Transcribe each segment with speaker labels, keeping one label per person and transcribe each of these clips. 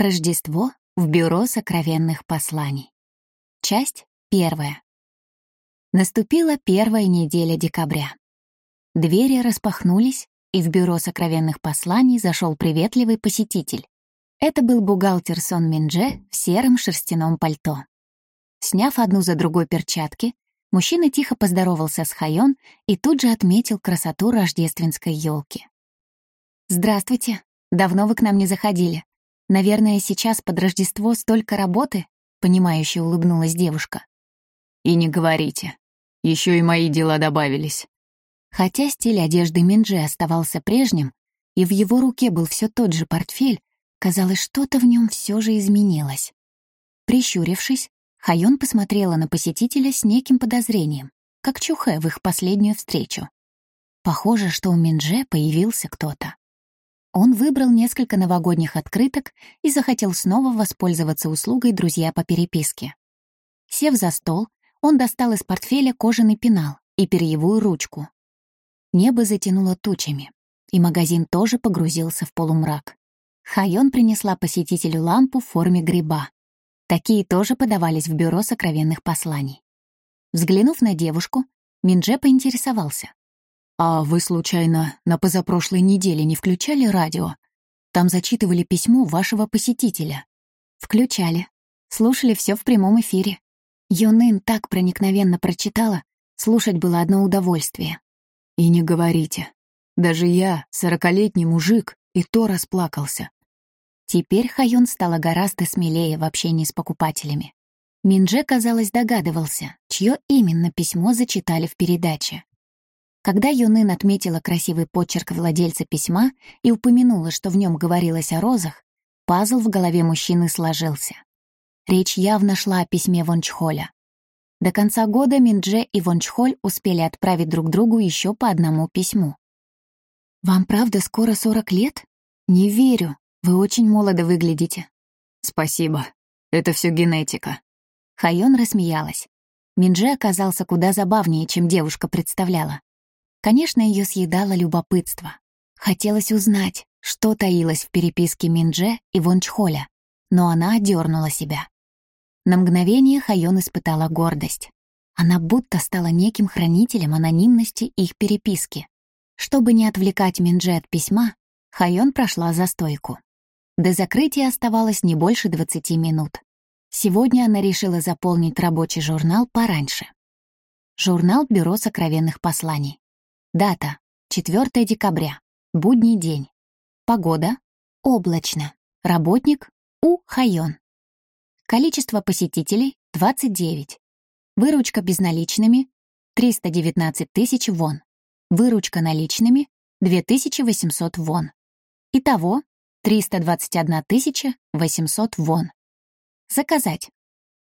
Speaker 1: Рождество в Бюро сокровенных посланий. Часть первая. Наступила первая неделя декабря. Двери распахнулись, и в Бюро сокровенных посланий зашел приветливый посетитель. Это был бухгалтер Сон Миндже в сером шерстяном пальто. Сняв одну за другой перчатки, мужчина тихо поздоровался с Хайон и тут же отметил красоту рождественской елки. «Здравствуйте. Давно вы к нам не заходили. Наверное, сейчас под Рождество столько работы?» — понимающе улыбнулась девушка.
Speaker 2: «И не говорите. Еще и мои дела добавились».
Speaker 1: Хотя стиль одежды Минджи оставался прежним, и в его руке был все тот же портфель, казалось, что-то в нем все же изменилось. Прищурившись, Хайон посмотрела на посетителя с неким подозрением, как Чухэ в их последнюю встречу. Похоже, что у Минже появился кто-то. Он выбрал несколько новогодних открыток и захотел снова воспользоваться услугой друзья по переписке. Сев за стол, он достал из портфеля кожаный пенал и перьевую ручку. Небо затянуло тучами, и магазин тоже погрузился в полумрак. Хайон принесла посетителю лампу в форме гриба. Такие тоже подавались в бюро сокровенных посланий. Взглянув на девушку, Минже поинтересовался.
Speaker 2: «А вы, случайно, на позапрошлой неделе не включали радио? Там зачитывали письмо вашего посетителя».
Speaker 1: «Включали. Слушали все в прямом эфире. Юнын так проникновенно прочитала, слушать было одно удовольствие».
Speaker 2: «И не говорите. Даже я, сорокалетний мужик, и то расплакался».
Speaker 1: Теперь Хайон стала гораздо смелее в общении с покупателями. Минже, казалось, догадывался, чье именно письмо зачитали в передаче. Когда Юнын отметила красивый почерк владельца письма и упомянула, что в нем говорилось о розах, пазл в голове мужчины сложился. Речь явно шла о письме Вончхоля. До конца года Миндже и Вончхоль успели отправить друг другу еще по одному письму. «Вам правда скоро 40 лет? Не верю. Вы очень молодо выглядите».
Speaker 2: «Спасибо. Это все генетика».
Speaker 1: Хайон рассмеялась. Миндже оказался куда забавнее, чем девушка представляла. Конечно, ее съедало любопытство. Хотелось узнать, что таилось в переписке Миндже и Вончхоля, но она одернула себя. На мгновение Хайон испытала гордость. Она будто стала неким хранителем анонимности их переписки. Чтобы не отвлекать Миндже от письма, Хайон прошла за стойку. До закрытия оставалось не больше 20 минут. Сегодня она решила заполнить рабочий журнал пораньше. Журнал Бюро сокровенных посланий. Дата — 4 декабря. Будний день. Погода — облачно. Работник — У. Хайон. Количество посетителей — 29. Выручка безналичными — 319 тысяч вон. Выручка наличными — 2800 вон. Итого — 321 тысяча 800 вон. Заказать.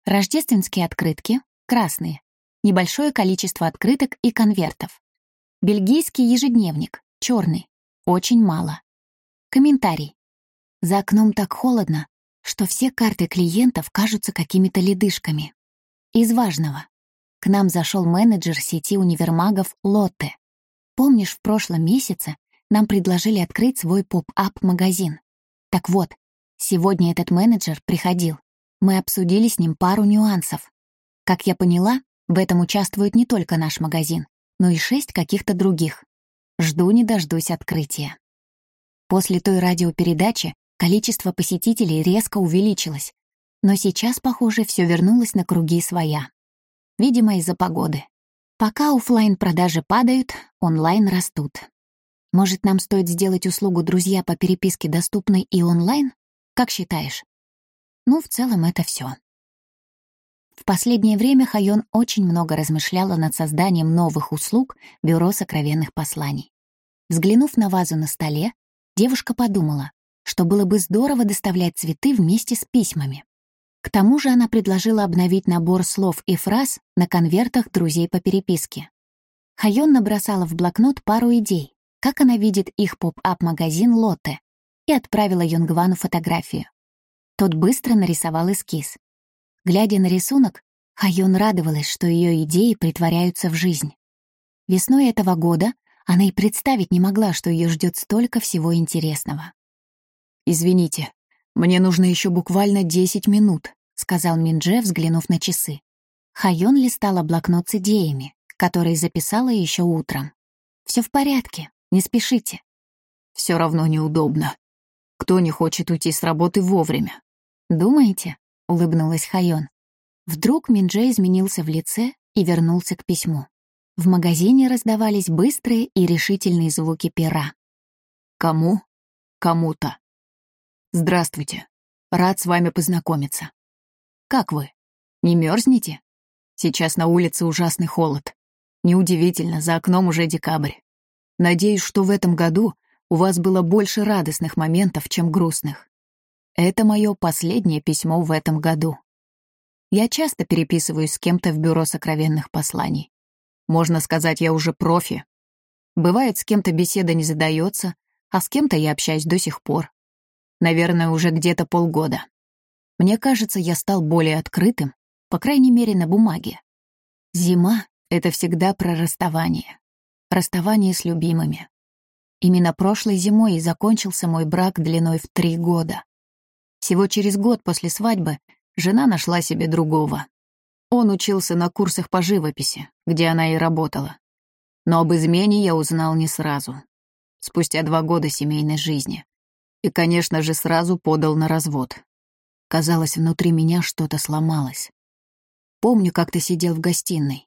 Speaker 1: Рождественские открытки — красные. Небольшое количество открыток и конвертов. Бельгийский ежедневник, черный, очень мало. Комментарий. За окном так холодно, что все карты клиентов кажутся какими-то ледышками. Из важного. К нам зашел менеджер сети универмагов Лотте. Помнишь, в прошлом месяце нам предложили открыть свой поп-ап-магазин? Так вот, сегодня этот менеджер приходил. Мы обсудили с ним пару нюансов. Как я поняла, в этом участвует не только наш магазин но и шесть каких-то других. Жду не дождусь открытия. После той радиопередачи количество посетителей резко увеличилось, но сейчас, похоже, все вернулось на круги своя. Видимо, из-за погоды. Пока офлайн продажи падают, онлайн растут. Может, нам стоит сделать услугу «Друзья» по переписке доступной и онлайн? Как считаешь? Ну, в целом, это все. В последнее время Хайон очень много размышляла над созданием новых услуг Бюро сокровенных посланий. Взглянув на вазу на столе, девушка подумала, что было бы здорово доставлять цветы вместе с письмами. К тому же она предложила обновить набор слов и фраз на конвертах друзей по переписке. Хайон набросала в блокнот пару идей, как она видит их поп-ап-магазин «Лотте», и отправила Йонгвану фотографию. Тот быстро нарисовал эскиз. Глядя на рисунок, Хайон радовалась, что ее идеи притворяются в жизнь. Весной этого года она и представить не могла, что ее ждет столько всего интересного.
Speaker 2: «Извините, «Мне нужно еще буквально десять минут», — сказал Миндже, взглянув на часы.
Speaker 1: Хайон листала блокнот с идеями, которые записала еще утром. Все в порядке, не спешите.
Speaker 2: Все равно неудобно. Кто не хочет уйти с работы вовремя?
Speaker 1: Думаете? Улыбнулась Хайон. Вдруг Миндже изменился в лице и вернулся к письму. В магазине раздавались быстрые и решительные звуки пера.
Speaker 2: «Кому?» «Кому-то». «Здравствуйте. Рад с вами познакомиться. Как вы? Не мерзнете? Сейчас на улице ужасный холод. Неудивительно, за окном уже декабрь. Надеюсь, что в этом году у вас было больше радостных моментов, чем грустных. Это мое последнее письмо в этом году. Я часто переписываюсь с кем-то в бюро сокровенных посланий. Можно сказать, я уже профи. Бывает, с кем-то беседа не задается, а с кем-то я общаюсь до сих пор. Наверное, уже где-то полгода. Мне кажется, я стал более открытым, по крайней мере, на бумаге. Зима — это всегда про расставание. Расставание с любимыми. Именно прошлой зимой и закончился мой брак длиной в три года. Всего через год после свадьбы жена нашла себе другого. Он учился на курсах по живописи, где она и работала. Но об измене я узнал не сразу. Спустя два года семейной жизни. И, конечно же, сразу подал на развод. Казалось, внутри меня что-то сломалось. Помню, как ты сидел в гостиной.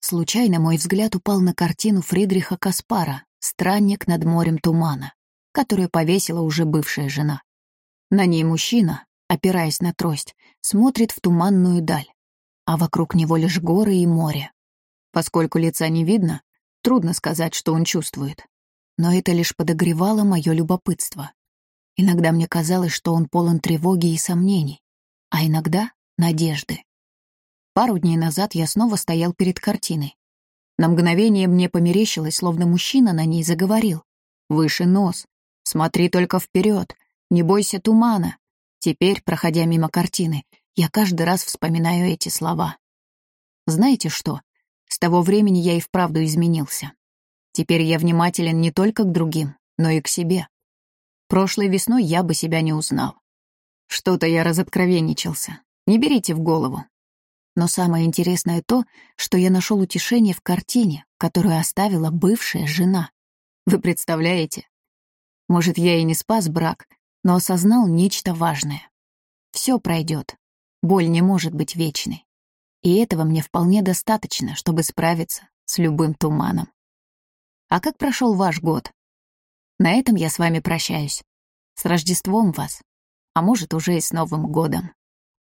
Speaker 2: Случайно мой взгляд упал на картину Фридриха Каспара «Странник над морем тумана», которую повесила уже бывшая жена. На ней мужчина, опираясь на трость, смотрит в туманную даль, а вокруг него лишь горы и море. Поскольку лица не видно, трудно сказать, что он чувствует. Но это лишь подогревало мое любопытство. Иногда мне казалось, что он полон тревоги и сомнений, а иногда — надежды. Пару дней назад я снова стоял перед картиной. На мгновение мне померещилось, словно мужчина на ней заговорил. «Выше нос. Смотри только вперед. Не бойся тумана. Теперь, проходя мимо картины, я каждый раз вспоминаю эти слова. Знаете что? С того времени я и вправду изменился. Теперь я внимателен не только к другим, но и к себе. Прошлой весной я бы себя не узнал. Что-то я разоткровенничался. Не берите в голову. Но самое интересное то, что я нашел утешение в картине, которую оставила бывшая жена. Вы представляете? Может, я и не спас брак, но осознал нечто важное. Все пройдет. Боль не может быть вечной. И этого мне вполне достаточно, чтобы справиться с любым туманом. А как прошел ваш год? На этом я с вами прощаюсь. С Рождеством вас. А может, уже и с Новым годом.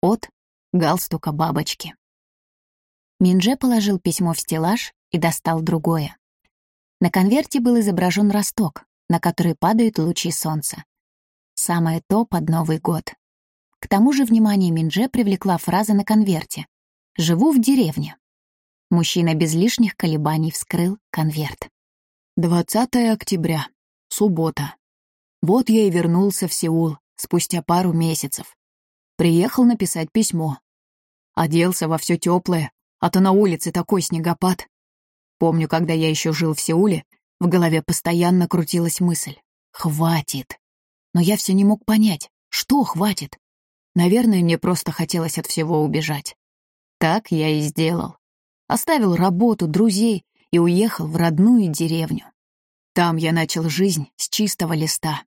Speaker 2: От галстука бабочки. Минже положил письмо в стеллаж и достал другое. На конверте был изображен росток, на который падают лучи солнца. Самое то под Новый год. К тому же внимание Минже привлекла фраза на конверте «Живу в деревне». Мужчина без лишних колебаний вскрыл конверт. 20 октября. Суббота. Вот я и вернулся в Сеул спустя пару месяцев. Приехал написать письмо. Оделся во все теплое, а то на улице такой снегопад. Помню, когда я еще жил в Сеуле, в голове постоянно крутилась мысль «Хватит!» Но я все не мог понять, что хватит. Наверное, мне просто хотелось от всего убежать. Так я и сделал. Оставил работу, друзей и уехал в родную деревню. Там я начал жизнь с чистого листа.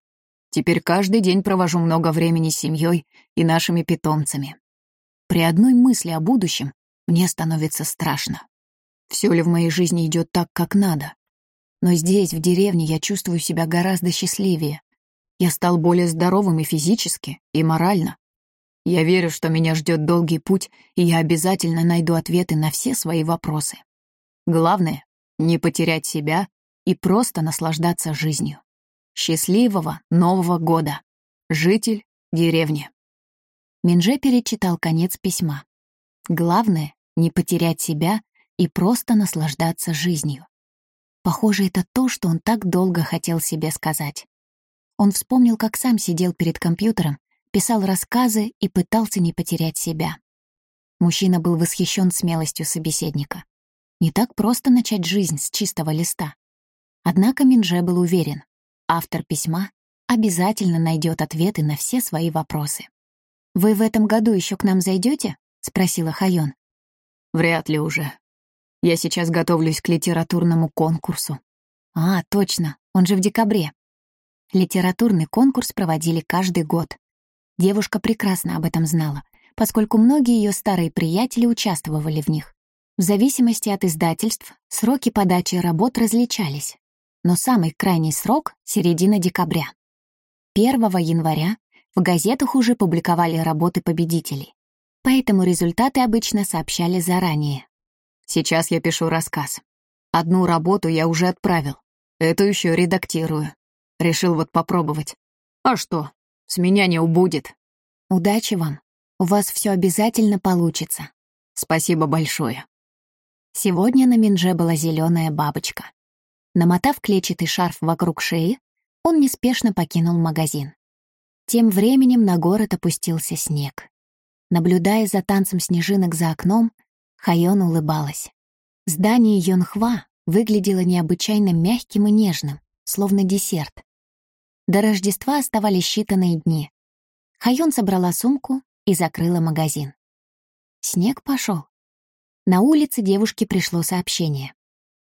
Speaker 2: Теперь каждый день провожу много времени с семьей и нашими питомцами. При одной мысли о будущем мне становится страшно. Все ли в моей жизни идет так, как надо? Но здесь, в деревне, я чувствую себя гораздо счастливее. Я стал более здоровым и физически, и морально. Я верю, что меня ждет долгий путь, и я обязательно найду ответы на все свои вопросы. Главное — не потерять себя и просто наслаждаться жизнью. Счастливого Нового года! Житель деревни. Минже перечитал конец письма. Главное — не потерять себя и просто наслаждаться жизнью. Похоже, это то, что он так долго хотел себе сказать. Он вспомнил, как сам сидел перед компьютером, писал рассказы и пытался не потерять себя. Мужчина был восхищен смелостью собеседника. Не так просто начать жизнь с чистого листа. Однако Минже был уверен, автор письма
Speaker 1: обязательно найдет ответы на все свои вопросы. «Вы в этом году еще к нам зайдете? спросила Хайон.
Speaker 2: «Вряд ли уже. Я сейчас готовлюсь к литературному конкурсу».
Speaker 1: «А, точно, он же в декабре». Литературный конкурс проводили каждый год. Девушка прекрасно об этом знала, поскольку многие ее старые приятели участвовали в них. В зависимости от издательств сроки подачи работ различались, но самый крайний срок — середина декабря. 1 января в газетах уже публиковали работы победителей, поэтому результаты обычно сообщали заранее.
Speaker 2: Сейчас я пишу рассказ. Одну работу я уже отправил, эту еще редактирую. Решил вот попробовать. А что, с меня не убудет.
Speaker 1: Удачи вам. У вас все обязательно получится.
Speaker 2: Спасибо большое.
Speaker 1: Сегодня на Минже была зеленая бабочка. Намотав клетчатый шарф вокруг шеи, он неспешно покинул магазин. Тем временем на город опустился снег. Наблюдая за танцем снежинок за окном, Хайон улыбалась. Здание Йонхва выглядело необычайно мягким и нежным, словно десерт. До Рождества оставались считанные дни. Хайон собрала сумку и закрыла магазин. Снег пошел. На улице девушке пришло сообщение.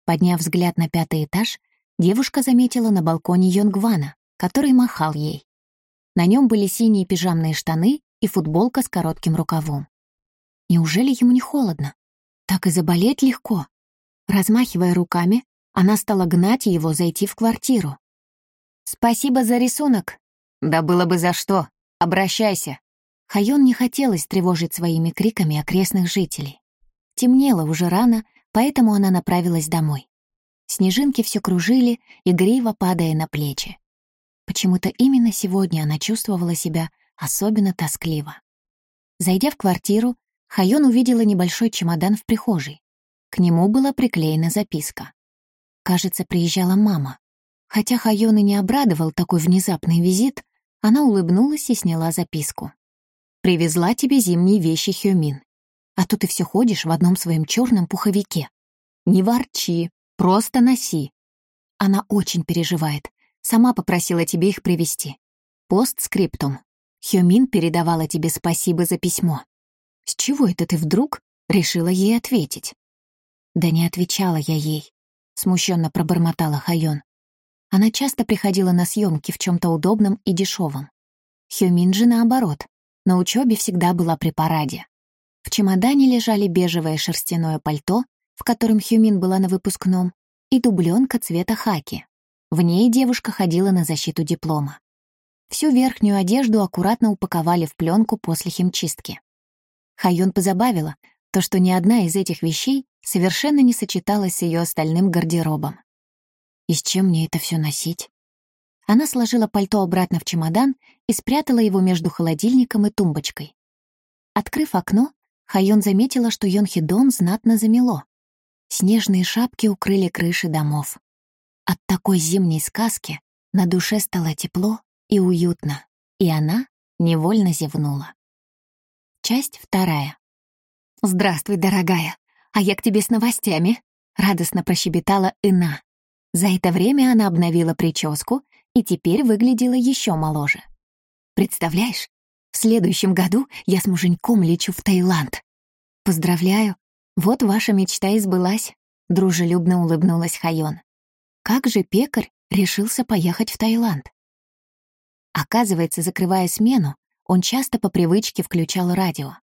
Speaker 1: Подняв взгляд на пятый этаж, девушка заметила на балконе Йонгвана, который махал ей. На нем были синие пижамные штаны и футболка с коротким рукавом. Неужели ему не холодно? Так и заболеть легко. Размахивая руками, она стала гнать его зайти в квартиру. «Спасибо за рисунок».
Speaker 2: «Да было бы за что. Обращайся».
Speaker 1: Хайон не хотелось тревожить своими криками окрестных жителей. Темнело уже рано, поэтому она направилась домой. Снежинки все кружили, игриво падая на плечи. Почему-то именно сегодня она чувствовала себя особенно тоскливо. Зайдя в квартиру, Хайон увидела небольшой чемодан в прихожей. К нему была приклеена записка. Кажется, приезжала мама. Хотя Хайон и не обрадовал такой внезапный визит, она улыбнулась и сняла записку. «Привезла тебе зимние вещи Хёмин а то ты все ходишь в одном своем черном пуховике. Не ворчи, просто носи. Она очень переживает. Сама попросила тебе их привезти. Постскриптум. Хёмин передавала тебе спасибо за письмо. С чего это ты вдруг решила ей ответить? Да не отвечала я ей, смущенно пробормотала Хайон. Она часто приходила на съемки в чем-то удобном и дешевом. Хёмин же наоборот, на учебе всегда была при параде. В чемодане лежали бежевое шерстяное пальто, в котором Хюмин была на выпускном, и дубленка цвета хаки. В ней девушка ходила на защиту диплома. Всю верхнюю одежду аккуратно упаковали в пленку после химчистки. Хайон позабавила то, что ни одна из этих вещей совершенно не сочеталась с ее остальным гардеробом. И с чем мне это все носить? Она сложила пальто обратно в чемодан и спрятала его между холодильником и тумбочкой. Открыв окно, Хайон заметила, что Йонхидон знатно замело. Снежные шапки укрыли крыши домов. От такой зимней сказки на душе стало тепло и уютно, и она невольно зевнула. Часть вторая. «Здравствуй, дорогая, а я к тебе с новостями», — радостно прощебетала Ина. За это время она обновила прическу и теперь выглядела еще моложе. «Представляешь, в следующем году я с муженьком лечу в Таиланд. Поздравляю, вот ваша мечта и сбылась, дружелюбно улыбнулась Хайон. Как же пекарь решился поехать в Таиланд? Оказывается, закрывая смену, он часто по привычке включал радио.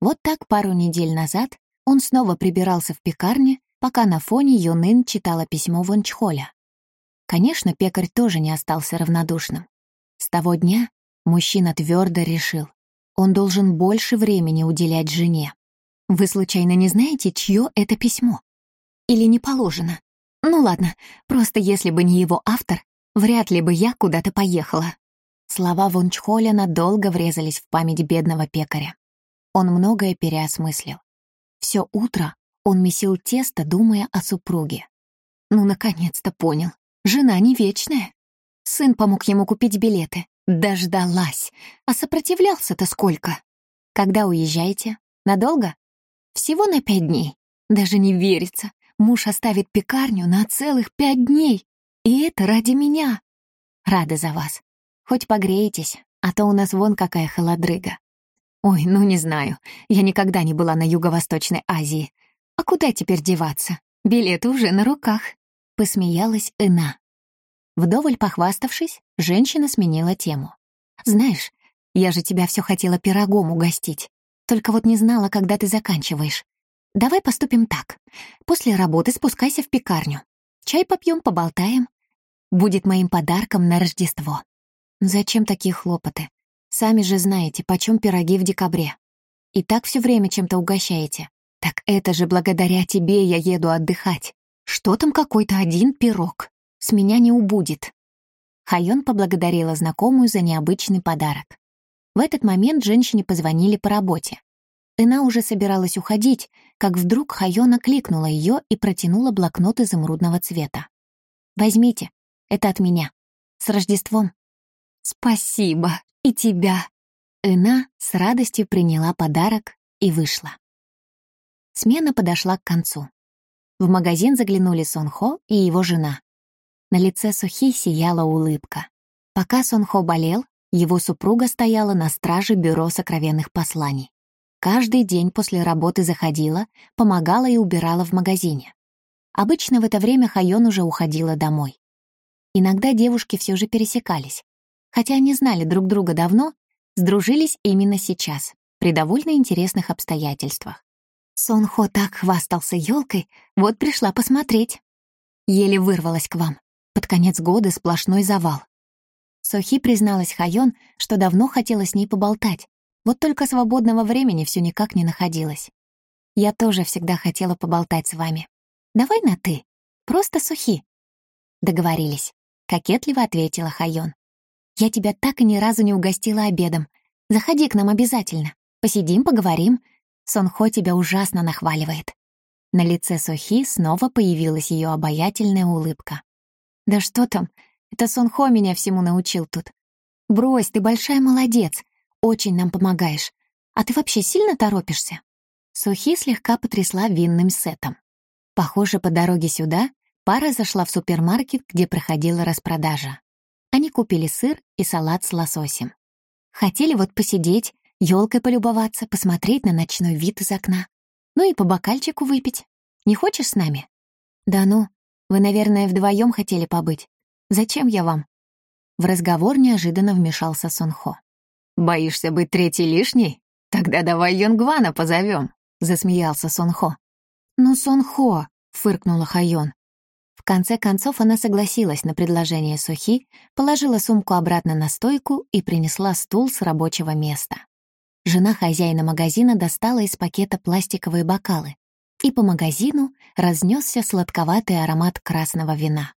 Speaker 1: Вот так пару недель назад он снова прибирался в пекарне, пока на фоне Юнын читала письмо Вончхоля. Конечно, пекарь тоже не остался равнодушным. С того дня Мужчина твердо решил, он должен больше времени уделять жене. Вы случайно не знаете, чье это письмо? Или не положено? Ну ладно, просто если бы не его автор, вряд ли бы я куда-то поехала. Слова Вончхоля надолго врезались в память бедного пекаря. Он многое переосмыслил. Все утро он месил тесто, думая о супруге. Ну, наконец-то понял. Жена не вечная. Сын помог ему купить билеты. Дождалась. А сопротивлялся-то сколько? Когда уезжаете? Надолго? Всего на пять дней. Даже не верится. Муж оставит пекарню на целых пять дней. И это ради меня. Рада за вас. хоть погреетесь, а то у нас вон какая холодрыга. Ой, ну не знаю, я никогда не была на Юго-Восточной Азии. А куда теперь деваться? Билеты уже на руках. Посмеялась Ина. Вдоволь похваставшись, женщина сменила тему. «Знаешь, я же тебя все хотела пирогом угостить. Только вот не знала, когда ты заканчиваешь. Давай поступим так. После работы спускайся в пекарню. Чай попьем, поболтаем. Будет моим подарком на Рождество. Зачем такие хлопоты? Сами же знаете, почем пироги в декабре. И так все время чем-то угощаете. Так это же благодаря тебе я еду отдыхать. Что там какой-то один пирог? С меня не убудет. Хайон поблагодарила знакомую за необычный подарок. В этот момент женщине позвонили по работе. Она уже собиралась уходить, как вдруг Хайона кликнула ее и протянула блокнот изумрудного цвета. «Возьмите, это от меня. С Рождеством!» «Спасибо! И тебя!» Эна с радостью приняла подарок и вышла. Смена подошла к концу. В магазин заглянули Сонхо и его жена. На лице Сухи сияла улыбка. Пока Сонхо болел, его супруга стояла на страже бюро сокровенных посланий. Каждый день после работы заходила, помогала и убирала в магазине. Обычно в это время Хайон уже уходила домой. Иногда девушки все же пересекались. Хотя они знали друг друга давно, сдружились именно сейчас, при довольно интересных обстоятельствах. Сон Хо так хвастался елкой, вот пришла посмотреть. Еле вырвалась к вам. Под конец года сплошной завал. Сохи призналась Хайон, что давно хотела с ней поболтать, вот только свободного времени все никак не находилось. Я тоже всегда хотела поболтать с вами. Давай на «ты». Просто сухи. Договорились. Кокетливо ответила Хайон. Я тебя так и ни разу не угостила обедом. Заходи к нам обязательно. Посидим, поговорим. Сонхо тебя ужасно нахваливает. На лице Сухи снова появилась ее обаятельная улыбка. Да что там, это Сонхо меня всему научил тут. Брось, ты большая молодец очень нам помогаешь. А ты вообще сильно торопишься?» Сухи слегка потрясла винным сетом. Похоже, по дороге сюда пара зашла в супермаркет, где проходила распродажа. Они купили сыр и салат с лососем. Хотели вот посидеть, елкой полюбоваться, посмотреть на ночной вид из окна. Ну и по бокальчику выпить. Не хочешь с нами? Да ну, вы, наверное, вдвоем хотели побыть. Зачем я вам? В разговор неожиданно вмешался Сонхо. «Боишься быть третий лишней? Тогда давай Йонгвана позовем», — засмеялся Сонхо. «Ну, Сонхо», — фыркнула Хайон. В конце концов она согласилась на предложение Сухи, положила сумку обратно на стойку и принесла стул с рабочего места. Жена хозяина магазина достала из пакета пластиковые бокалы, и по магазину разнесся сладковатый аромат красного вина.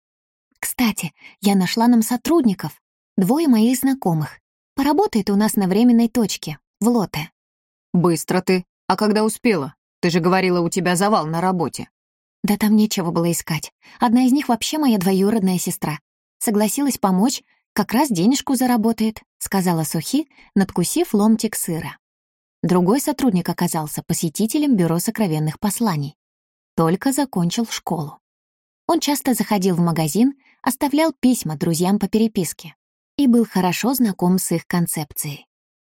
Speaker 1: «Кстати, я нашла нам сотрудников, двое моих знакомых. Поработает у нас на временной точке, в Лоте».
Speaker 2: «Быстро ты. А когда успела? Ты же говорила, у тебя завал на работе».
Speaker 1: «Да там нечего было искать. Одна из них вообще моя двоюродная сестра. Согласилась помочь, как раз денежку заработает», — сказала Сухи, надкусив ломтик сыра. Другой сотрудник оказался посетителем Бюро сокровенных посланий. Только закончил школу. Он часто заходил в магазин, оставлял письма друзьям по переписке и был хорошо знаком с их концепцией.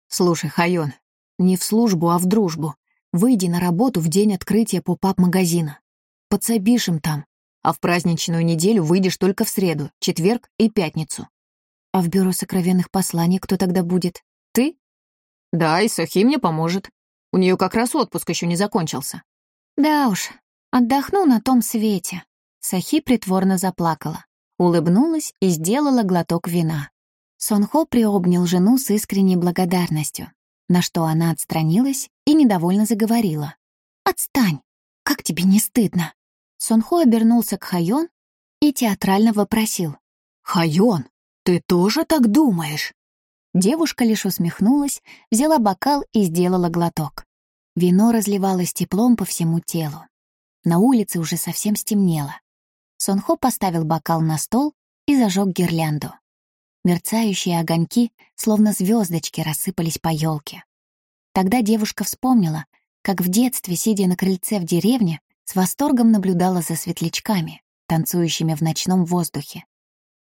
Speaker 2: «Слушай, Хайон, не в службу, а в дружбу. Выйди на работу в день открытия поп-ап-магазина. Подсобишь им там, а в праздничную неделю выйдешь только в среду, четверг и пятницу».
Speaker 1: «А в бюро сокровенных посланий кто тогда будет? Ты?»
Speaker 2: «Да, и Сохи мне поможет. У нее как раз отпуск еще не закончился».
Speaker 1: «Да уж, отдохну на том свете». Сахи притворно заплакала, улыбнулась и сделала глоток вина. Сонхо приобнял жену с искренней благодарностью, на что она отстранилась и недовольно заговорила. «Отстань! Как тебе не стыдно?» Сонхо обернулся к Хайон и театрально вопросил.
Speaker 2: «Хайон, ты тоже так думаешь?»
Speaker 1: Девушка лишь усмехнулась, взяла бокал и сделала глоток. Вино разливалось теплом по всему телу. На улице уже совсем стемнело. Сонхо поставил бокал на стол и зажег гирлянду. Мерцающие огоньки, словно звездочки, рассыпались по елке. Тогда девушка вспомнила, как в детстве, сидя на крыльце в деревне, с восторгом наблюдала за светлячками, танцующими в ночном воздухе.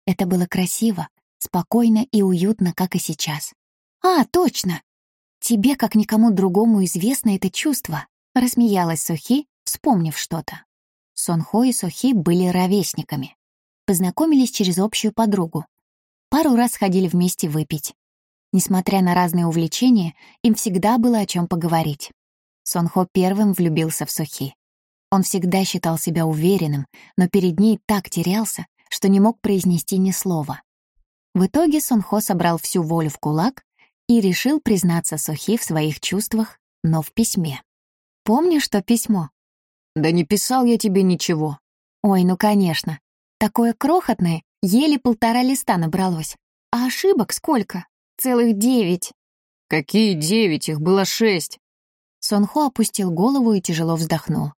Speaker 1: Это было красиво, Спокойно и уютно, как и сейчас. «А, точно! Тебе, как никому другому, известно это чувство», — рассмеялась Сухи, вспомнив что-то. Сонхо и Сухи были ровесниками. Познакомились через общую подругу. Пару раз ходили вместе выпить. Несмотря на разные увлечения, им всегда было о чем поговорить. Сонхо первым влюбился в Сухи. Он всегда считал себя уверенным, но перед ней так терялся, что не мог произнести ни слова. В итоге Сонхо собрал всю волю в кулак и решил признаться Сухи в своих чувствах, но в письме. «Помнишь то письмо?»
Speaker 2: «Да не писал я тебе ничего».
Speaker 1: «Ой, ну конечно. Такое крохотное, еле полтора листа набралось. А ошибок сколько? Целых девять».
Speaker 2: «Какие девять? Их было шесть».
Speaker 1: Сонхо опустил голову и тяжело вздохнул.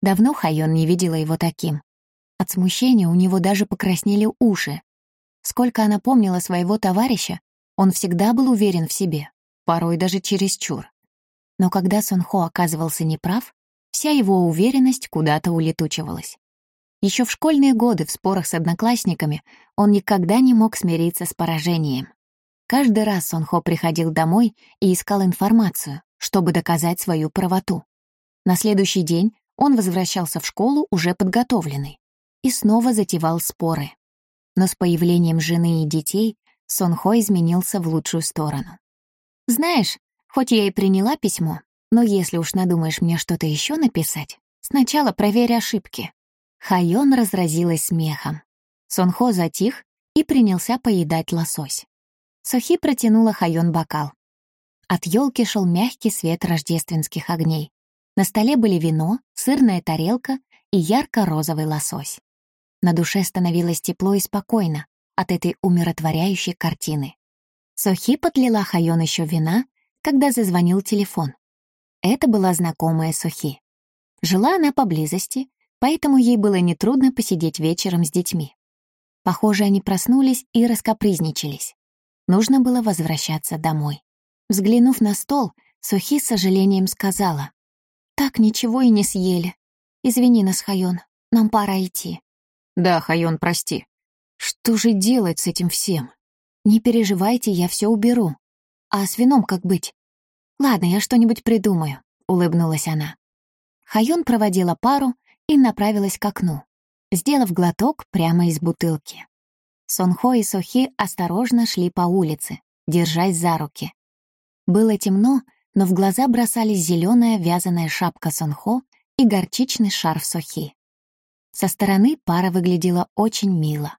Speaker 1: Давно Хайон не видела его таким. От смущения у него даже покраснели уши. Сколько она помнила своего товарища, он всегда был уверен в себе, порой даже чересчур. Но когда Сонхо оказывался неправ, вся его уверенность куда-то улетучивалась. Еще в школьные годы в спорах с одноклассниками он никогда не мог смириться с поражением. Каждый раз Сонхо приходил домой и искал информацию, чтобы доказать свою правоту. На следующий день он возвращался в школу уже подготовленный и снова затевал споры. Но с появлением жены и детей Сонхо изменился в лучшую сторону. «Знаешь, хоть я и приняла письмо, но если уж надумаешь мне что-то еще написать, сначала проверь ошибки». Хайон разразилась смехом. Сонхо затих и принялся поедать лосось. Сохи протянула Хайон бокал. От елки шел мягкий свет рождественских огней. На столе были вино, сырная тарелка и ярко-розовый лосось. На душе становилось тепло и спокойно от этой умиротворяющей картины. Сохи подлила Хайон еще вина, когда зазвонил телефон. Это была знакомая Сохи. Жила она поблизости, поэтому ей было нетрудно посидеть вечером с детьми. Похоже, они проснулись и раскопризничались. Нужно было возвращаться домой. Взглянув на стол, Сухи с сожалением сказала. «Так ничего и не съели. Извини нас, Хайон, нам пора идти».
Speaker 2: «Да, Хайон, прости. Что же делать с этим всем?»
Speaker 1: «Не переживайте, я все уберу. А с вином как быть?» «Ладно, я что-нибудь придумаю», — улыбнулась она. Хайон проводила пару и направилась к окну, сделав глоток прямо из бутылки. Сонхо и Сохи осторожно шли по улице, держась за руки. Было темно, но в глаза бросались зеленая вязаная шапка Сонхо и горчичный шарф Сохи. Со стороны пара выглядела очень мило.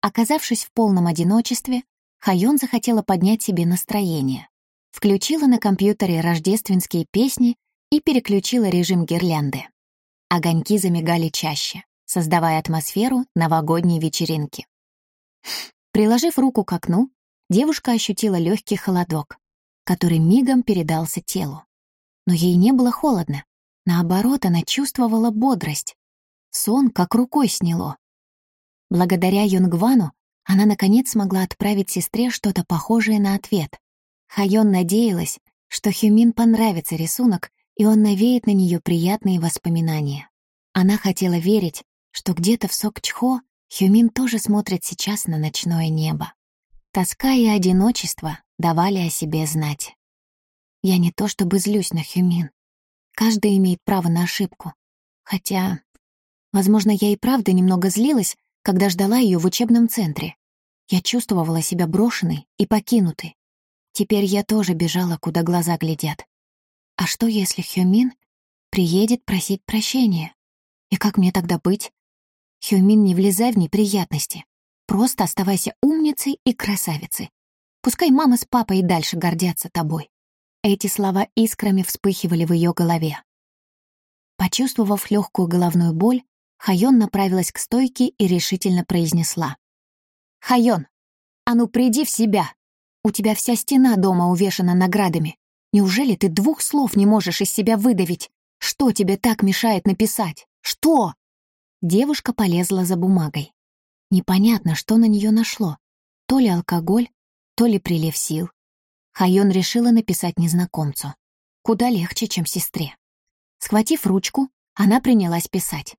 Speaker 1: Оказавшись в полном одиночестве, Хайон захотела поднять себе настроение. Включила на компьютере рождественские песни и переключила режим гирлянды. Огоньки замигали чаще, создавая атмосферу новогодней вечеринки. Приложив руку к окну, девушка ощутила легкий холодок, который мигом передался телу. Но ей не было холодно. Наоборот, она чувствовала бодрость. Сон как рукой сняло. Благодаря Юнгвану она, наконец, смогла отправить сестре что-то похожее на ответ. Хайон надеялась, что Хюмин понравится рисунок, и он навеет на нее приятные воспоминания. Она хотела верить, что где-то в Сокчхо Хюмин тоже смотрит сейчас на ночное небо. Тоска и одиночество давали о себе знать. Я не то чтобы злюсь на Хюмин. Каждый имеет право на ошибку. Хотя, возможно, я и правда немного злилась, когда ждала ее в учебном центре. Я чувствовала себя брошенной и покинутой. Теперь я тоже бежала, куда глаза глядят. А что, если Хюмин приедет просить прощения? И как мне тогда быть? Хюмин, не влезай в неприятности. Просто оставайся умницей и красавицей. Пускай мама с папой и дальше гордятся тобой. Эти слова искрами вспыхивали в ее голове. Почувствовав легкую головную боль, Хайон направилась к стойке и решительно произнесла. «Хайон, а ну приди в себя! У тебя вся стена дома увешана наградами. Неужели ты двух слов не можешь из себя выдавить? Что тебе так мешает написать? Что?» Девушка полезла за бумагой. Непонятно, что на нее нашло. То ли алкоголь, то ли прилив сил. Хайон решила написать незнакомцу. Куда легче, чем сестре. Схватив ручку, она принялась писать.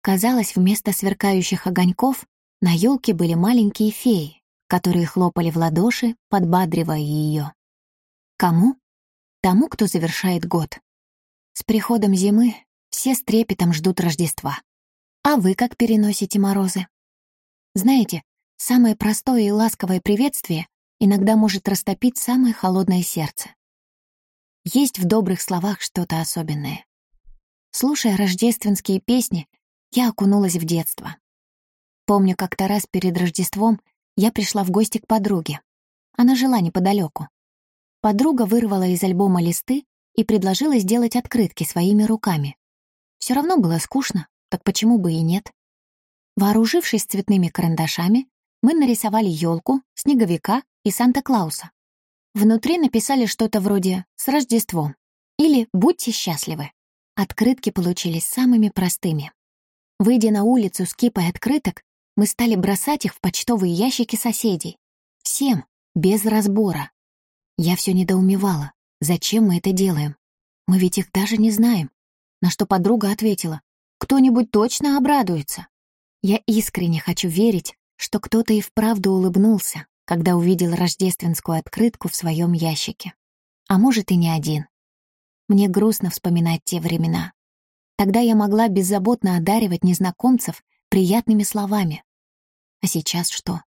Speaker 1: Казалось, вместо сверкающих огоньков на елке были маленькие феи, которые хлопали в ладоши, подбадривая ее. Кому? Тому, кто завершает год. С приходом зимы все с трепетом ждут Рождества. А вы как переносите морозы? Знаете, самое простое и ласковое приветствие иногда может растопить самое холодное сердце. Есть в добрых словах что-то особенное. Слушая рождественские песни, я окунулась в детство. Помню, как-то раз перед Рождеством я пришла в гости к подруге. Она жила неподалеку. Подруга вырвала из альбома листы и предложила сделать открытки своими руками. Все равно было скучно, так почему бы и нет? Вооружившись цветными карандашами, мы нарисовали елку, снеговика и Санта-Клауса. Внутри написали что-то вроде «С Рождеством» или «Будьте счастливы». Открытки получились самыми простыми. Выйдя на улицу с кипой открыток, мы стали бросать их в почтовые ящики соседей. Всем, без разбора. Я все недоумевала, зачем мы это делаем? Мы ведь их даже не знаем. На что подруга ответила, кто-нибудь точно обрадуется. Я искренне хочу верить, что кто-то и вправду улыбнулся, когда увидел рождественскую открытку в своем ящике. А может, и не один. Мне грустно вспоминать те времена. Тогда я могла беззаботно одаривать незнакомцев приятными словами. А сейчас что?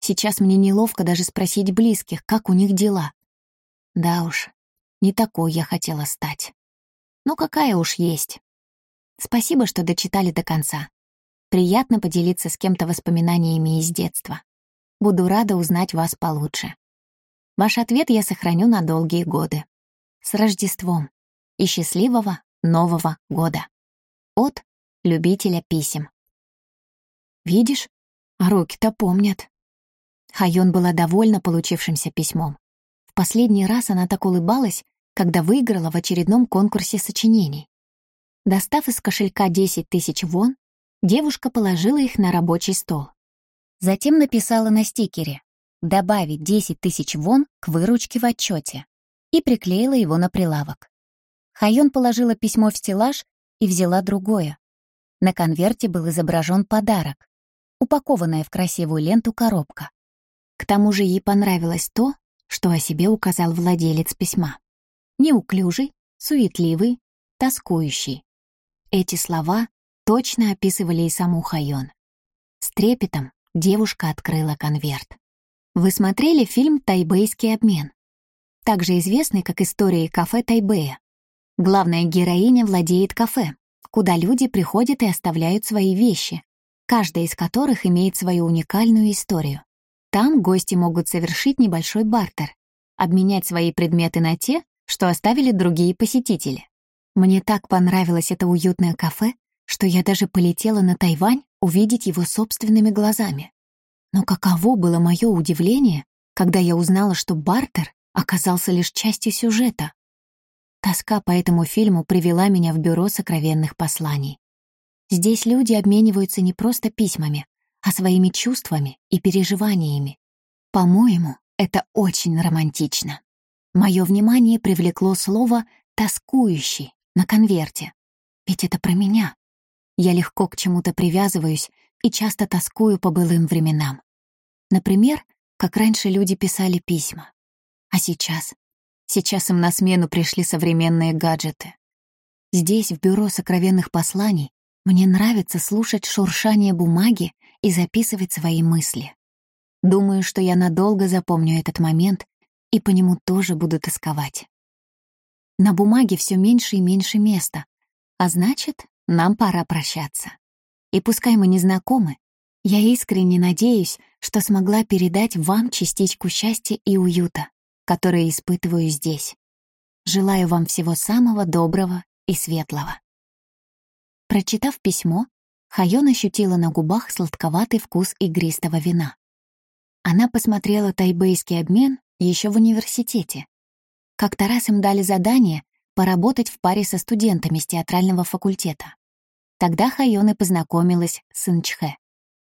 Speaker 1: Сейчас мне неловко даже спросить близких, как у них дела. Да уж, не такой я хотела стать. Но какая уж есть. Спасибо, что дочитали до конца. Приятно поделиться с кем-то воспоминаниями из детства. Буду рада узнать вас получше. Ваш ответ я сохраню на долгие годы. С Рождеством и счастливого Нового года. От любителя писем. Видишь, руки-то помнят. Хайон была довольна получившимся письмом. В последний раз она так улыбалась, когда выиграла в очередном конкурсе сочинений. Достав из кошелька 10 тысяч вон, девушка положила их на рабочий стол. Затем написала на стикере «Добавить 10 тысяч вон к выручке в отчете» и приклеила его на прилавок. Хайон положила письмо в стеллаж и взяла другое. На конверте был изображен подарок, упакованная в красивую ленту коробка. К тому же ей понравилось то, что о себе указал владелец письма. Неуклюжий, суетливый, тоскующий. Эти слова точно описывали и саму Хайон. С трепетом девушка открыла конверт. Вы смотрели фильм «Тайбэйский обмен», также известный как «История кафе Тайбэя». Главная героиня владеет кафе, куда люди приходят и оставляют свои вещи, каждая из которых имеет свою уникальную историю. Там гости могут совершить небольшой бартер, обменять свои предметы на те, что оставили другие посетители. Мне так понравилось это уютное кафе, что я даже полетела на Тайвань увидеть его собственными глазами. Но каково было мое удивление, когда я узнала, что бартер оказался лишь частью сюжета. Тоска по этому фильму привела меня в бюро сокровенных посланий. Здесь люди обмениваются не просто письмами, а своими чувствами и переживаниями. По-моему, это очень романтично. Мое внимание привлекло слово «тоскующий» на конверте. Ведь это про меня. Я легко к чему-то привязываюсь и часто тоскую по былым временам. Например, как раньше люди писали письма. А сейчас? Сейчас им на смену пришли современные гаджеты. Здесь, в бюро сокровенных посланий, мне нравится слушать шуршание бумаги и записывать свои мысли. Думаю, что я надолго запомню этот момент и по нему тоже буду тосковать. На бумаге все меньше и меньше места, а значит, нам пора прощаться. И пускай мы не знакомы, я искренне надеюсь, что смогла передать вам частичку счастья и уюта, которые испытываю здесь. Желаю вам всего самого доброго и светлого. Прочитав письмо, Хайон ощутила на губах сладковатый вкус игристого вина. Она посмотрела тайбэйский обмен еще в университете. Как-то раз им дали задание поработать в паре со студентами с театрального факультета. Тогда Хайон и познакомилась с Инчхэ.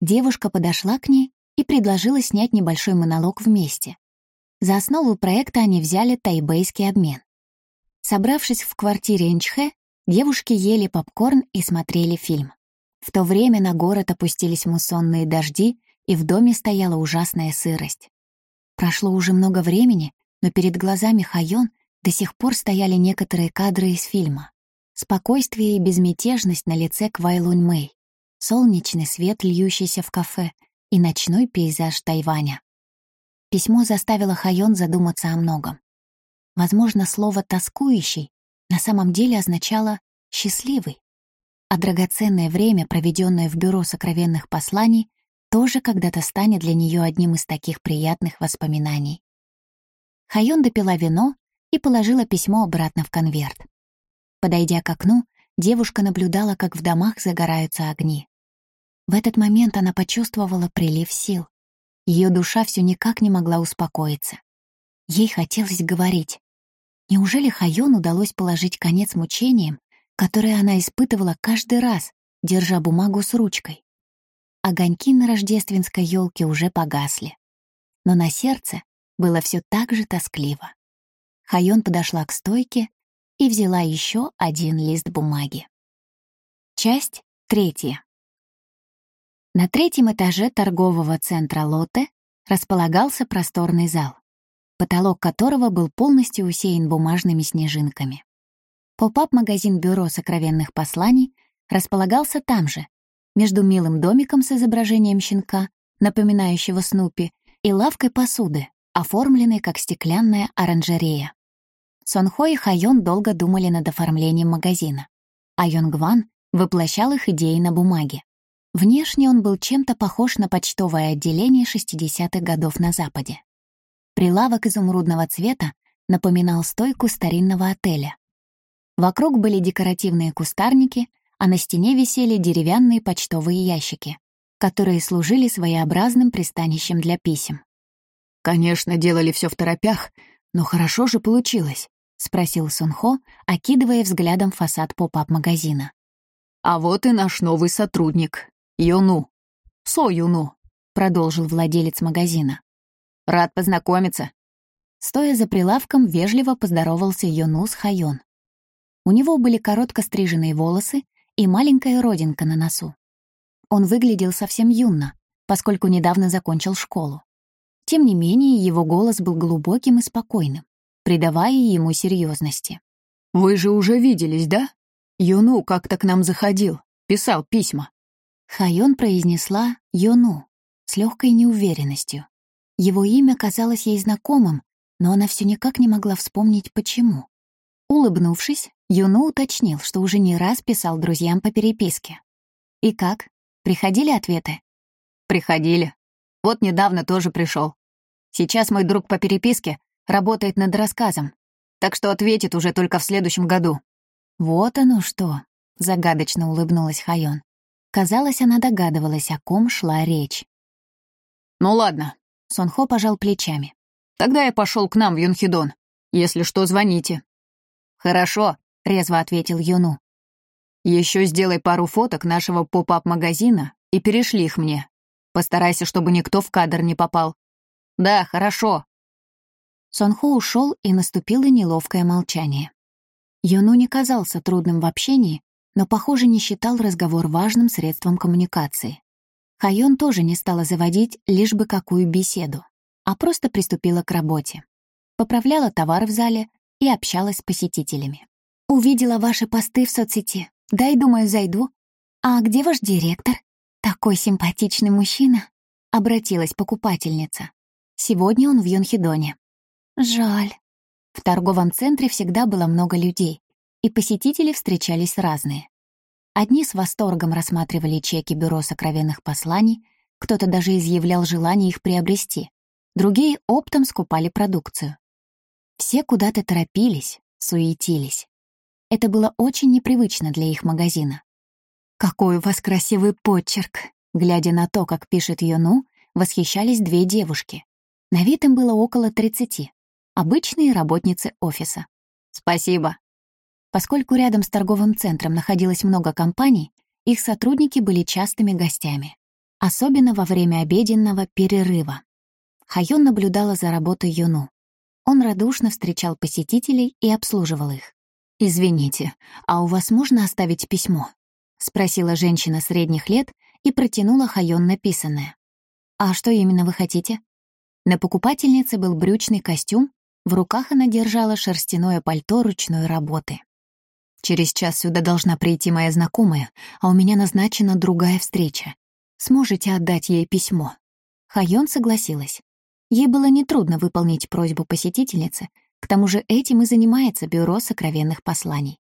Speaker 1: Девушка подошла к ней и предложила снять небольшой монолог вместе. За основу проекта они взяли тайбэйский обмен. Собравшись в квартире Инчхэ, девушки ели попкорн и смотрели фильм. В то время на город опустились муссонные дожди, и в доме стояла ужасная сырость. Прошло уже много времени, но перед глазами Хайон до сих пор стояли некоторые кадры из фильма. Спокойствие и безмятежность на лице Квайлунь Мэй, солнечный свет, льющийся в кафе, и ночной пейзаж Тайваня. Письмо заставило Хайон задуматься о многом. Возможно, слово «тоскующий» на самом деле означало «счастливый», а драгоценное время, проведенное в бюро сокровенных посланий, тоже когда-то станет для нее одним из таких приятных воспоминаний. Хайон допила вино и положила письмо обратно в конверт. Подойдя к окну, девушка наблюдала, как в домах загораются огни. В этот момент она почувствовала прилив сил. Ее душа все никак не могла успокоиться. Ей хотелось говорить. Неужели Хайон удалось положить конец мучениям, которые она испытывала каждый раз, держа бумагу с ручкой? Огоньки на рождественской елке уже погасли. Но на сердце было все так же тоскливо. Хайон подошла к стойке и взяла еще один лист бумаги. Часть третья. На третьем этаже торгового центра Лотте располагался просторный зал, потолок которого был полностью усеян бумажными снежинками. Поп-ап-магазин «Бюро сокровенных посланий» располагался там же, между милым домиком с изображением щенка, напоминающего Снупи, и лавкой посуды, оформленной как стеклянная оранжерея. Сонхо и Хайон долго думали над оформлением магазина, а Йонгван воплощал их идеи на бумаге. Внешне он был чем-то похож на почтовое отделение 60-х годов на Западе. Прилавок изумрудного цвета напоминал стойку старинного отеля. Вокруг были декоративные кустарники, а на стене висели деревянные почтовые ящики, которые служили своеобразным пристанищем для писем.
Speaker 2: «Конечно, делали все в торопях, но хорошо же получилось», — спросил Сунхо, окидывая взглядом фасад поп-ап-магазина. «А вот и наш новый сотрудник, «Юну. Со Юну», — продолжил владелец магазина. «Рад познакомиться». Стоя за прилавком, вежливо поздоровался Юну с Хайон. У него были коротко стриженные волосы и маленькая родинка на носу. Он выглядел совсем юно, поскольку недавно закончил школу. Тем не менее, его голос был глубоким и спокойным, придавая ему серьезности.
Speaker 3: «Вы же уже виделись, да? Юну как-то к нам заходил, писал письма.
Speaker 1: Хайон произнесла «Йону» с легкой неуверенностью. Его имя казалось ей знакомым, но она все никак не могла вспомнить, почему. Улыбнувшись, Юну уточнил, что уже не раз писал друзьям по переписке. «И как? Приходили ответы?»
Speaker 2: «Приходили. Вот недавно тоже пришел. Сейчас мой друг по переписке работает над рассказом, так что ответит уже только в следующем году».
Speaker 1: «Вот оно что», — загадочно улыбнулась Хайон. Казалось, она догадывалась, о ком шла речь.
Speaker 2: «Ну ладно», — Сонхо пожал плечами. «Тогда я пошел к нам в Юнхидон. Если что, звоните». «Хорошо», — резво ответил Юну. Еще сделай пару фоток нашего поп-ап-магазина и перешли их мне. Постарайся, чтобы никто в кадр не попал». «Да, хорошо».
Speaker 1: Сонхо ушел, и наступило неловкое молчание. Юну не казался трудным в общении, но, похоже, не считал разговор важным средством коммуникации. Хайон тоже не стала заводить лишь бы какую беседу, а просто приступила к работе. Поправляла товар в зале и общалась с посетителями. «Увидела ваши посты в соцсети. Дай, думаю, зайду. А где ваш директор? Такой симпатичный мужчина!» — обратилась покупательница. Сегодня он в Йонхидоне. «Жаль». В торговом центре всегда было много людей, и посетители встречались разные. Одни с восторгом рассматривали чеки Бюро сокровенных посланий, кто-то даже изъявлял желание их приобрести, другие оптом скупали продукцию. Все куда-то торопились, суетились. Это было очень непривычно для их магазина. «Какой у вас красивый почерк!» Глядя на то, как пишет Юну, восхищались две девушки. На вид им было около тридцати. Обычные работницы офиса.
Speaker 2: «Спасибо»,
Speaker 1: Поскольку рядом с торговым центром находилось много компаний, их сотрудники были частыми гостями, особенно во время обеденного перерыва. Хайон наблюдала за работой Юну. Он радушно встречал посетителей и обслуживал их. «Извините, а у вас можно оставить письмо?» — спросила женщина средних лет и протянула Хайон написанное. «А что именно вы хотите?» На покупательнице был брючный костюм, в руках она держала шерстяное пальто ручной работы. «Через час сюда должна прийти моя знакомая, а у меня назначена другая встреча. Сможете отдать ей письмо?» Хайон согласилась. Ей было нетрудно выполнить просьбу посетительницы, к тому же этим и занимается Бюро сокровенных посланий.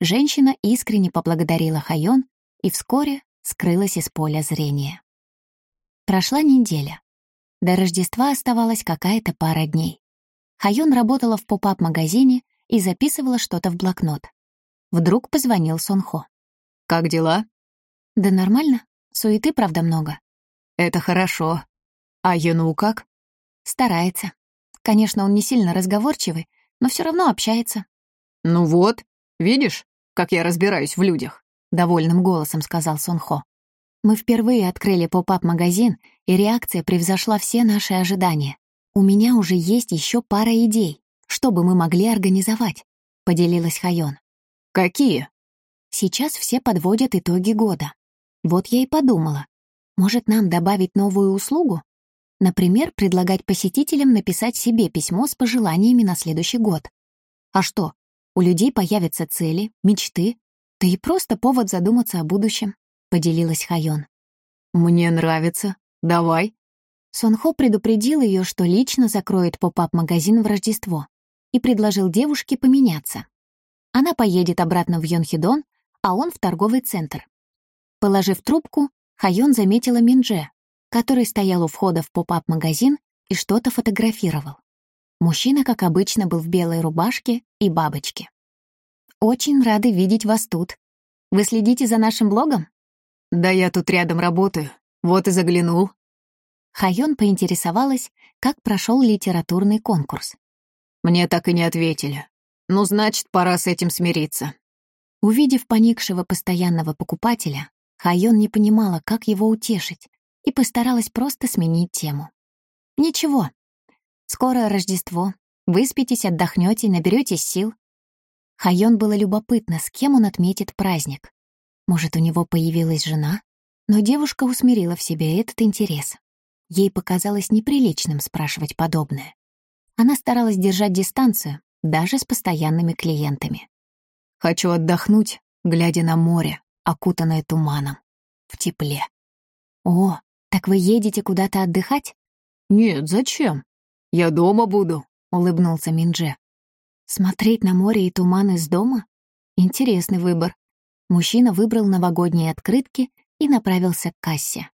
Speaker 1: Женщина искренне поблагодарила Хайон и вскоре скрылась из поля зрения. Прошла неделя. До Рождества оставалась какая-то пара дней. Хайон работала в поп-ап-магазине и записывала что-то в блокнот. Вдруг позвонил Сонхо.
Speaker 2: «Как дела?»
Speaker 1: «Да нормально. Суеты, правда, много».
Speaker 2: «Это хорошо. А Юну как?»
Speaker 1: «Старается. Конечно, он не сильно разговорчивый, но все равно общается».
Speaker 2: «Ну вот, видишь, как я разбираюсь в людях?» — довольным голосом сказал Сонхо.
Speaker 1: Мы впервые открыли поп-ап-магазин, и реакция превзошла все наши ожидания. У меня уже есть еще пара идей, что бы мы могли организовать, — поделилась Хайон.
Speaker 2: Какие?
Speaker 1: Сейчас все подводят итоги года. Вот я и подумала, может, нам добавить новую услугу? Например, предлагать посетителям написать себе письмо с пожеланиями на следующий год. А что, у людей появятся цели, мечты, да и просто повод задуматься о будущем. — поделилась Хайон.
Speaker 2: «Мне нравится. Давай».
Speaker 1: Сонхо предупредил ее, что лично закроет поп-ап-магазин в Рождество и предложил девушке поменяться. Она поедет обратно в Йонхидон, а он в торговый центр. Положив трубку, Хайон заметила Минже, который стоял у входа в поп-ап-магазин и что-то фотографировал. Мужчина, как обычно, был в белой рубашке и бабочке. «Очень рады видеть вас тут. Вы следите за нашим блогом?»
Speaker 2: «Да я тут рядом работаю, вот и заглянул».
Speaker 1: Хайон поинтересовалась, как прошел литературный конкурс.
Speaker 2: Мне так и не ответили. Ну, значит, пора с этим смириться.
Speaker 1: Увидев поникшего постоянного покупателя, Хайон не понимала, как его утешить, и постаралась просто сменить тему. «Ничего. Скоро Рождество. Выспитесь, отдохнете, наберетесь сил». Хайон было любопытно, с кем он отметит праздник. Может, у него появилась жена? Но девушка усмирила в себе этот интерес. Ей показалось неприличным спрашивать подобное. Она старалась держать дистанцию, даже с постоянными клиентами.
Speaker 2: «Хочу отдохнуть, глядя на море, окутанное туманом, в тепле».
Speaker 1: «О, так вы едете куда-то отдыхать?»
Speaker 2: «Нет, зачем? Я дома буду», — улыбнулся Минже.
Speaker 1: «Смотреть на море и туман из дома? Интересный выбор. Мужчина выбрал новогодние открытки и направился к кассе.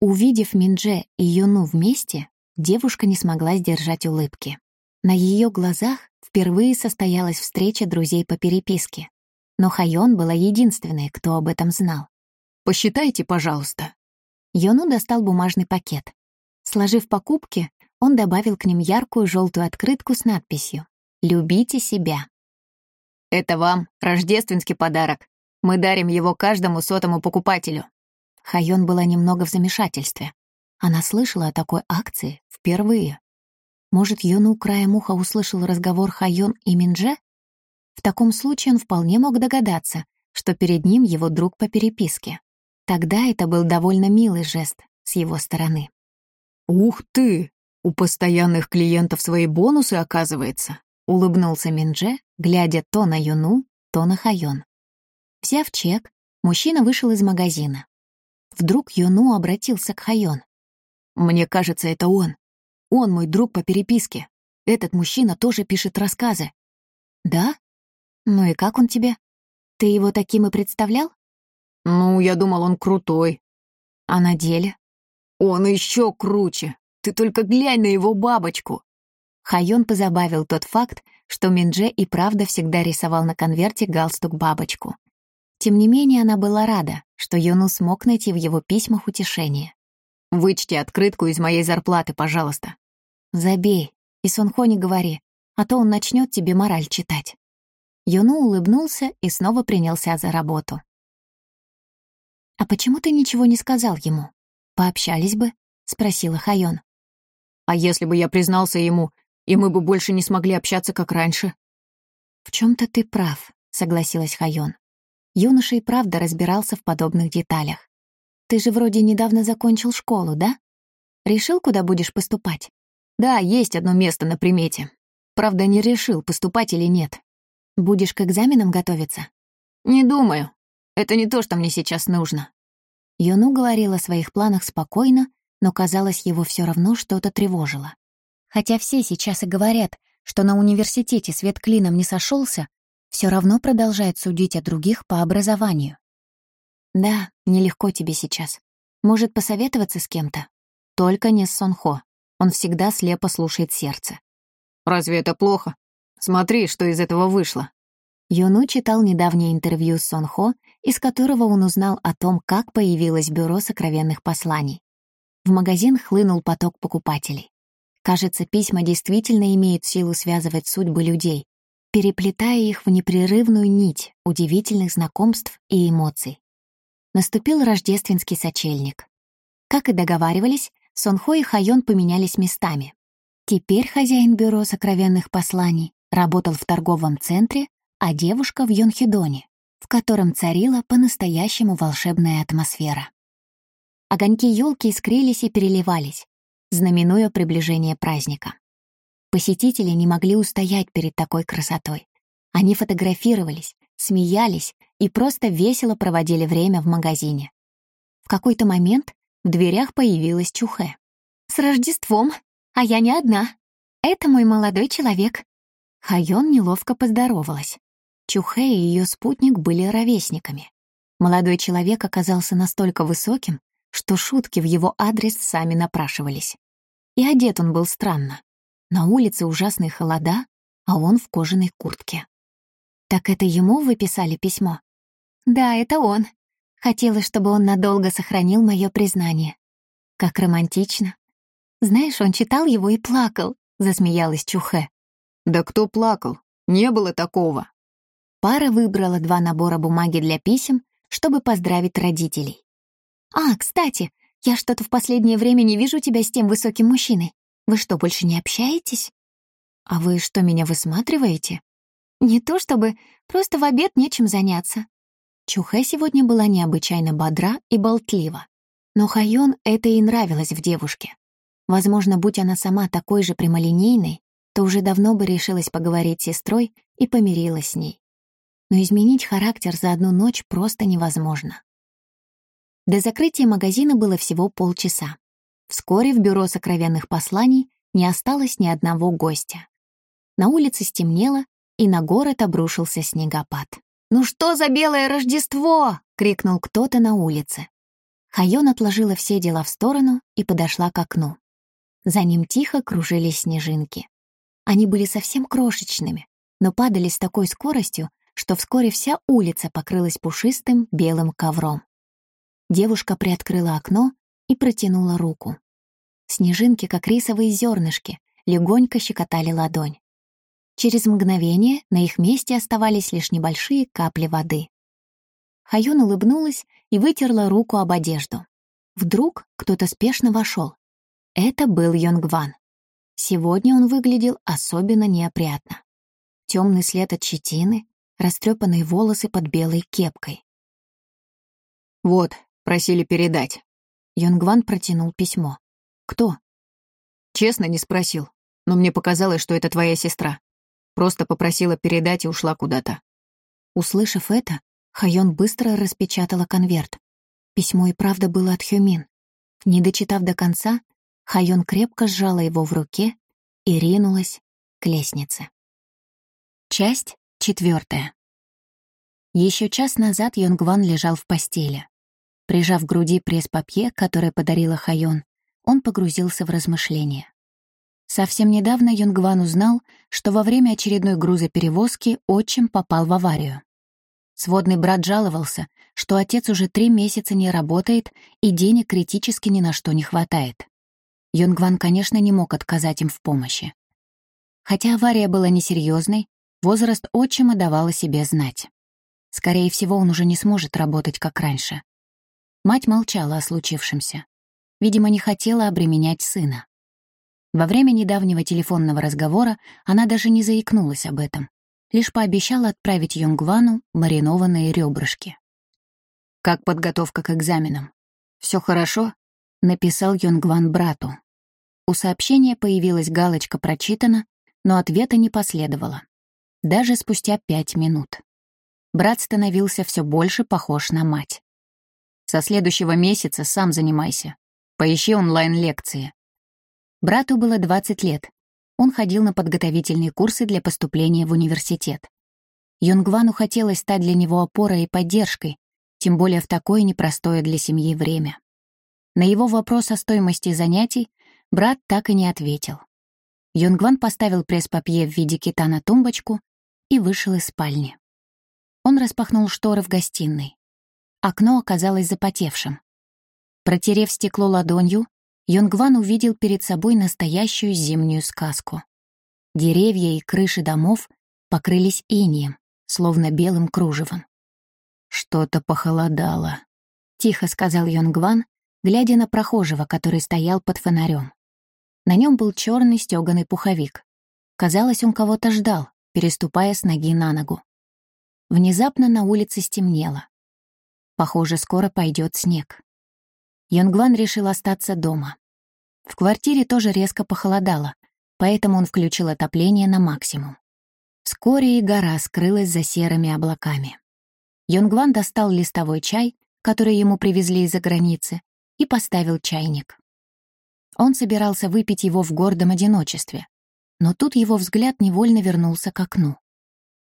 Speaker 1: Увидев Минже и Юну вместе, девушка не смогла сдержать улыбки. На ее глазах впервые состоялась встреча друзей по переписке. Но Хайон была единственной, кто об этом знал.
Speaker 2: «Посчитайте, пожалуйста».
Speaker 1: Йону достал бумажный пакет. Сложив покупки, он добавил к ним яркую желтую открытку с надписью «Любите себя».
Speaker 2: «Это вам рождественский подарок. Мы дарим его каждому сотому покупателю».
Speaker 1: Хайон была немного в замешательстве. Она слышала о такой акции впервые. Может, Йону краем уха услышал разговор Хайон и Минже? В таком случае он вполне мог догадаться, что перед ним его друг по переписке. Тогда это был довольно милый жест с его стороны.
Speaker 2: «Ух ты! У постоянных клиентов свои бонусы, оказывается!» — улыбнулся Минже, глядя то на Юну, то на Хайон.
Speaker 1: Взяв чек, мужчина вышел из магазина. Вдруг Йону обратился к Хайон.
Speaker 2: «Мне кажется, это он. Он мой друг по переписке. Этот мужчина тоже пишет рассказы».
Speaker 1: «Да? Ну и как он тебе? Ты его таким и представлял?»
Speaker 2: «Ну, я думал, он крутой».
Speaker 1: «А на деле?»
Speaker 2: «Он еще круче. Ты только глянь на его бабочку».
Speaker 1: Хайон позабавил тот факт, что Минже и правда всегда рисовал на конверте галстук бабочку. Тем не менее, она была рада, что Юну смог найти в его письмах утешение.
Speaker 2: «Вычти открытку из моей зарплаты, пожалуйста».
Speaker 1: «Забей, и Сунхо не говори, а то он начнет тебе мораль читать». Юну улыбнулся и снова принялся за работу. «А почему ты ничего не сказал ему? Пообщались бы?» — спросила Хайон.
Speaker 2: «А если бы я признался ему, и мы бы больше не смогли общаться, как раньше?»
Speaker 1: «В чем то ты прав», — согласилась Хайон. Юноша и правда разбирался в подобных деталях. «Ты же вроде недавно закончил школу, да?» Решил, куда будешь поступать?
Speaker 3: Да, есть одно место на примете. Правда, не решил, поступать или нет.
Speaker 1: Будешь к экзаменам готовиться?
Speaker 3: Не думаю. Это не то, что мне сейчас нужно.
Speaker 1: Юну говорил о своих планах спокойно, но, казалось, его все равно что-то тревожило. Хотя все сейчас и говорят, что на университете свет клином не сошелся, все равно продолжает судить о других по образованию. Да, нелегко тебе сейчас. Может, посоветоваться с кем-то? Только не с Сонхо. Он всегда слепо слушает сердце.
Speaker 3: «Разве это плохо? Смотри, что из этого вышло».
Speaker 1: Юну читал недавнее интервью с Сонхо, из которого он узнал о том, как появилось бюро сокровенных посланий. В магазин хлынул поток покупателей. Кажется, письма действительно имеют силу связывать судьбы людей, переплетая их в непрерывную нить удивительных знакомств и эмоций. Наступил рождественский сочельник. Как и договаривались, Сонхо и Хайон поменялись местами. Теперь хозяин бюро сокровенных посланий работал в торговом центре, а девушка — в Йонхидоне, в котором царила по-настоящему волшебная атмосфера. Огоньки елки искрились и переливались, знаменуя приближение праздника. Посетители не могли устоять перед такой красотой. Они фотографировались, смеялись и просто весело проводили время в магазине. В какой-то момент в дверях появилась Чухэ. «С Рождеством! А я не одна. Это мой молодой человек». Хайон неловко поздоровалась. Чухэ и ее спутник были ровесниками. Молодой человек оказался настолько высоким, что шутки в его адрес сами напрашивались. И одет он был странно. На улице ужасные холода, а он в кожаной куртке. «Так это ему вы писали письмо?» «Да, это он. Хотела, чтобы он надолго сохранил мое признание. Как романтично. Знаешь, он читал его и плакал, засмеялась Чухе.
Speaker 3: Да кто плакал? Не было такого.
Speaker 1: Пара выбрала два набора бумаги для писем, чтобы поздравить родителей. «А, кстати, я что-то в последнее время не вижу тебя с тем высоким мужчиной. Вы что, больше не общаетесь?» «А вы что, меня высматриваете?» «Не то чтобы, просто в обед нечем заняться. Чухэ сегодня была необычайно бодра и болтлива. Но Хайон это и нравилось в девушке. Возможно, будь она сама такой же прямолинейной, то уже давно бы решилась поговорить с сестрой и помирилась с ней. Но изменить характер за одну ночь просто невозможно. До закрытия магазина было всего полчаса. Вскоре в бюро сокровенных посланий не осталось ни одного гостя. На улице стемнело, и на город обрушился снегопад. «Ну что за белое Рождество?» — крикнул кто-то на улице. Хайон отложила все дела в сторону и подошла к окну. За ним тихо кружились снежинки. Они были совсем крошечными, но падали с такой скоростью, что вскоре вся улица покрылась пушистым белым ковром. Девушка приоткрыла окно и протянула руку. Снежинки, как рисовые зернышки, легонько щекотали ладонь. Через мгновение на их месте оставались лишь небольшие капли воды. Хаюн улыбнулась и вытерла руку об одежду. Вдруг кто-то спешно вошел. Это был Йонгван. Сегодня он выглядел особенно неопрятно. Темный след от щетины, растрепанные волосы под белой кепкой.
Speaker 3: «Вот, просили передать».
Speaker 1: Йонгван протянул письмо. «Кто?»
Speaker 3: «Честно, не спросил, но мне показалось, что это твоя сестра. Просто попросила передать и ушла куда-то.
Speaker 1: Услышав это, Хайон быстро распечатала конверт. Письмо и правда было от Хюмин. Не дочитав до конца, Хайон крепко сжала его в руке и ринулась к лестнице. Часть четвертая. Еще час назад Йонгван лежал в постели. Прижав к груди пресс-папье, которое подарила Хайон, он погрузился в размышления. Совсем недавно Юнгван узнал, что во время очередной грузоперевозки отчим попал в аварию. Сводный брат жаловался, что отец уже три месяца не работает и денег критически ни на что не хватает. Юнгван, конечно, не мог отказать им в помощи. Хотя авария была несерьезной, возраст отчима давал о себе знать. Скорее всего, он уже не сможет работать, как раньше. Мать молчала о случившемся. Видимо, не хотела обременять сына. Во время недавнего телефонного разговора она даже не заикнулась об этом, лишь пообещала отправить Йонгвану маринованные ребрышки.
Speaker 3: «Как подготовка к экзаменам? Все хорошо?»
Speaker 1: Написал Йонгван брату. У сообщения появилась галочка «Прочитано», но ответа не последовало. Даже спустя пять минут. Брат становился все больше похож на мать. Со следующего месяца сам занимайся. Поищи онлайн-лекции. Брату было 20 лет. Он ходил на подготовительные курсы для поступления в университет. Юнгвану хотелось стать для него опорой и поддержкой, тем более в такое непростое для семьи время. На его вопрос о стоимости занятий брат так и не ответил. Юнгван поставил пресс-папье в виде кита на тумбочку и вышел из спальни. Он распахнул шторы в гостиной. Окно оказалось запотевшим. Протерев стекло ладонью, Йонгван увидел перед собой настоящую зимнюю сказку. Деревья и крыши домов покрылись инием, словно белым кружевом. «Что-то похолодало», — тихо сказал Йонгван, глядя на прохожего, который стоял под фонарем. На нем был черный стеганый пуховик. Казалось, он кого-то ждал, переступая с ноги на ногу. Внезапно на улице стемнело. Похоже, скоро пойдет снег. Йонгван решил остаться дома. В квартире тоже резко похолодало, поэтому он включил отопление на максимум. Вскоре и гора скрылась за серыми облаками. Йонгван достал листовой чай, который ему привезли из-за границы, и поставил чайник. Он собирался выпить его в гордом одиночестве, но тут его взгляд невольно вернулся к окну.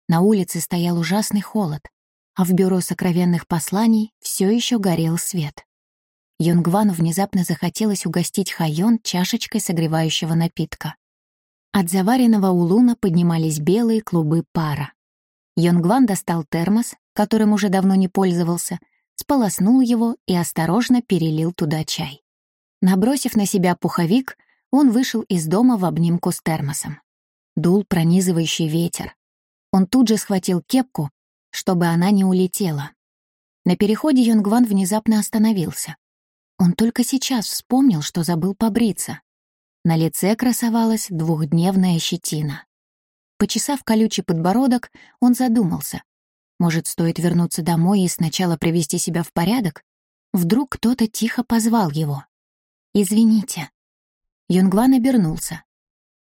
Speaker 1: На улице стоял ужасный холод, а в бюро сокровенных посланий все еще горел свет. Йонгвану внезапно захотелось угостить Хайон чашечкой согревающего напитка. От заваренного улуна поднимались белые клубы пара. Йонгван достал термос, которым уже давно не пользовался, сполоснул его и осторожно перелил туда чай. Набросив на себя пуховик, он вышел из дома в обнимку с термосом. Дул пронизывающий ветер. Он тут же схватил кепку, чтобы она не улетела. На переходе Йонгван внезапно остановился. Он только сейчас вспомнил, что забыл побриться. На лице красовалась двухдневная щетина. Почесав колючий подбородок, он задумался. Может, стоит вернуться домой и сначала привести себя в порядок? Вдруг кто-то тихо позвал его. «Извините». Юнгван обернулся.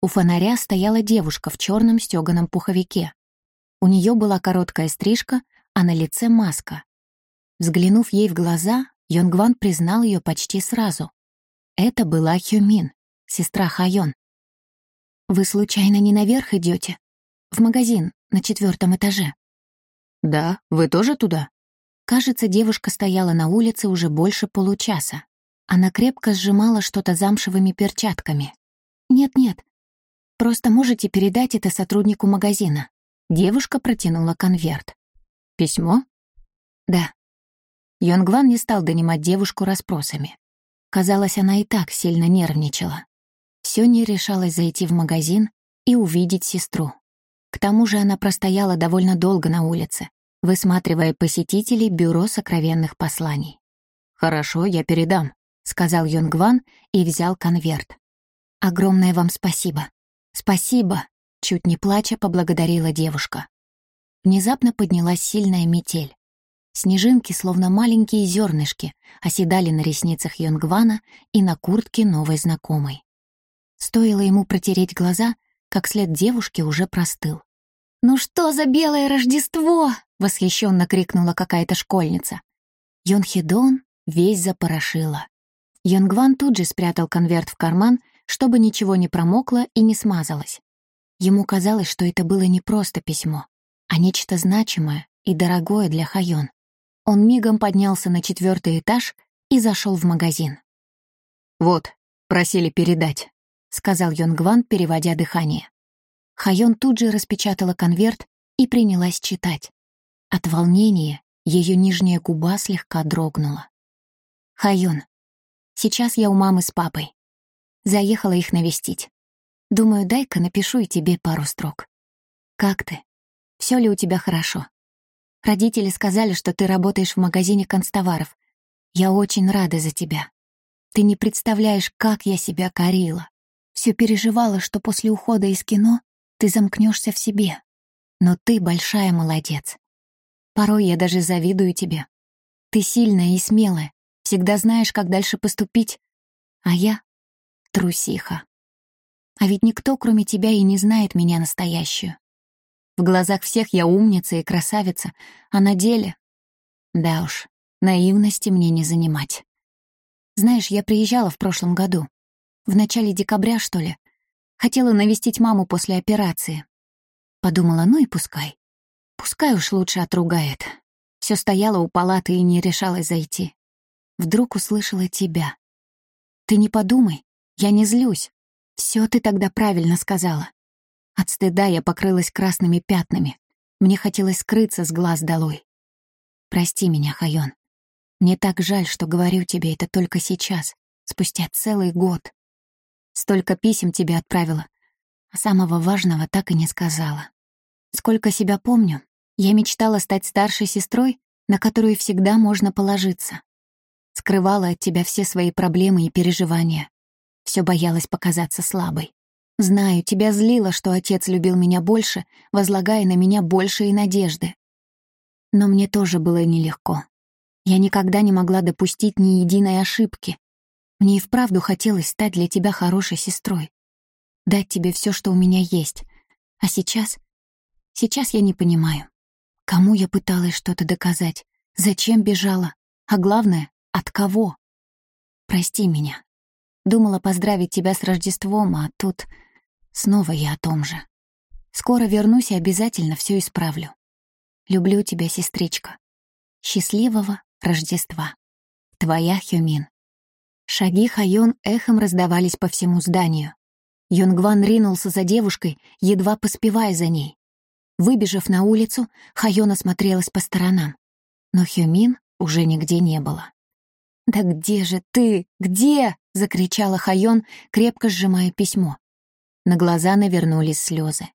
Speaker 1: У фонаря стояла девушка в черном стеганом пуховике. У нее была короткая стрижка, а на лице маска. Взглянув ей в глаза, Йонгван признал ее почти сразу. Это была Хюмин, сестра Хайон. «Вы случайно не наверх идете? В магазин на четвертом этаже?»
Speaker 3: «Да, вы тоже туда?»
Speaker 1: Кажется, девушка стояла на улице уже больше получаса. Она крепко сжимала что-то замшевыми перчатками. «Нет-нет, просто можете передать это сотруднику магазина». Девушка протянула конверт.
Speaker 3: «Письмо?»
Speaker 1: «Да». Йонгван не стал донимать девушку расспросами. Казалось, она и так сильно нервничала. Все не решалось зайти в магазин и увидеть сестру. К тому же она простояла довольно долго на улице, высматривая посетителей бюро сокровенных посланий.
Speaker 3: «Хорошо, я передам», — сказал Йонгван и взял конверт.
Speaker 1: «Огромное вам спасибо. Спасибо», — чуть не плача поблагодарила девушка. Внезапно поднялась сильная метель. Снежинки, словно маленькие зернышки, оседали на ресницах Йонгвана и на куртке новой знакомой. Стоило ему протереть глаза, как след девушки уже простыл. «Ну что за белое Рождество?» — восхищенно крикнула какая-то школьница. Йонхидон весь запорошила. Йонгван тут же спрятал конверт в карман, чтобы ничего не промокло и не смазалось. Ему казалось, что это было не просто письмо, а нечто значимое и дорогое для Хайон. Он мигом поднялся на четвертый этаж и зашел в магазин.
Speaker 3: «Вот, просили передать», — сказал Йонгван, переводя дыхание.
Speaker 1: Хайон тут же распечатала конверт и принялась читать. От волнения ее нижняя губа слегка дрогнула. «Хайон, сейчас я у мамы с папой. Заехала их навестить. Думаю, дай-ка напишу и тебе пару строк. Как ты? Все ли у тебя хорошо? Родители сказали, что ты работаешь в магазине констоваров. Я очень рада за тебя. Ты не представляешь, как я себя корила. Все переживала, что после ухода из кино ты замкнешься в себе. Но ты большая молодец. Порой я даже завидую тебе. Ты сильная и смелая, всегда знаешь, как дальше поступить, А я — трусиха. А ведь никто, кроме тебя, и не знает меня настоящую. В глазах всех я умница и красавица, а на деле... Да уж, наивности мне не занимать. Знаешь, я приезжала в прошлом году. В начале декабря, что ли. Хотела навестить маму после операции. Подумала, ну и пускай. Пускай уж лучше отругает. Все стояла у палаты и не решалась зайти. Вдруг услышала тебя. Ты не подумай, я не злюсь. Все ты тогда правильно сказала. От стыда я покрылась красными пятнами. Мне хотелось скрыться с глаз долой. Прости меня, Хайон. Мне так жаль, что говорю тебе это только сейчас, спустя целый год. Столько писем тебе отправила, а самого важного так и не сказала. Сколько себя помню, я мечтала стать старшей сестрой, на которую всегда можно положиться. Скрывала от тебя все свои проблемы и переживания. Все боялась показаться слабой. Знаю, тебя злило, что отец любил меня больше, возлагая на меня больше и надежды. Но мне тоже было нелегко. Я никогда не могла допустить ни единой ошибки. Мне и вправду хотелось стать для тебя хорошей сестрой. Дать тебе все, что у меня есть. А сейчас... Сейчас я не понимаю. Кому я пыталась что-то доказать? Зачем бежала? А главное, от кого? Прости меня. Думала поздравить тебя с Рождеством, а тут снова я о том же. Скоро вернусь и обязательно все исправлю. Люблю тебя, сестричка. Счастливого Рождества. Твоя Хюмин. Шаги Хайон эхом раздавались по всему зданию. Йонгван ринулся за девушкой, едва поспевая за ней. Выбежав на улицу, Хайон осмотрелась по сторонам. Но Хюмин уже нигде не было. «Да где же ты? Где?» — закричала Хайон, крепко сжимая письмо. На глаза навернулись слезы.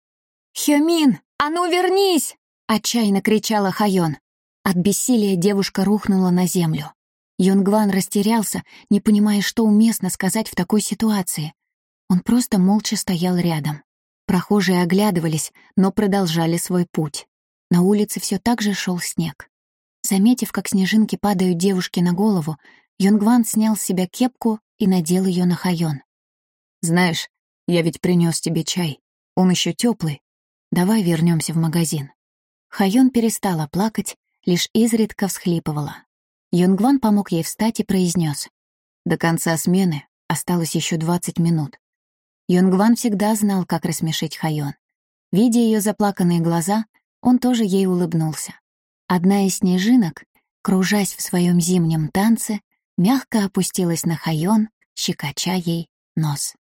Speaker 1: «Хёмин, а ну вернись!» — отчаянно кричала Хайон. От бессилия девушка рухнула на землю. Йонгван растерялся, не понимая, что уместно сказать в такой ситуации. Он просто молча стоял рядом. Прохожие оглядывались, но продолжали свой путь. На улице все так же шел снег. Заметив, как снежинки падают девушке на голову, Йонгван снял с себя кепку и надел ее на Хайон. «Знаешь, я ведь принес тебе чай. Он еще теплый. Давай вернемся в магазин». Хайон перестала плакать, лишь изредка всхлипывала. Йонгван помог ей встать и произнес: «До конца смены осталось еще 20 минут». Йонгван всегда знал, как рассмешить Хайон. Видя ее заплаканные глаза, он тоже ей улыбнулся. Одна из снежинок, кружась в своем зимнем танце, мягко опустилась на Хайон, щекоча ей нос.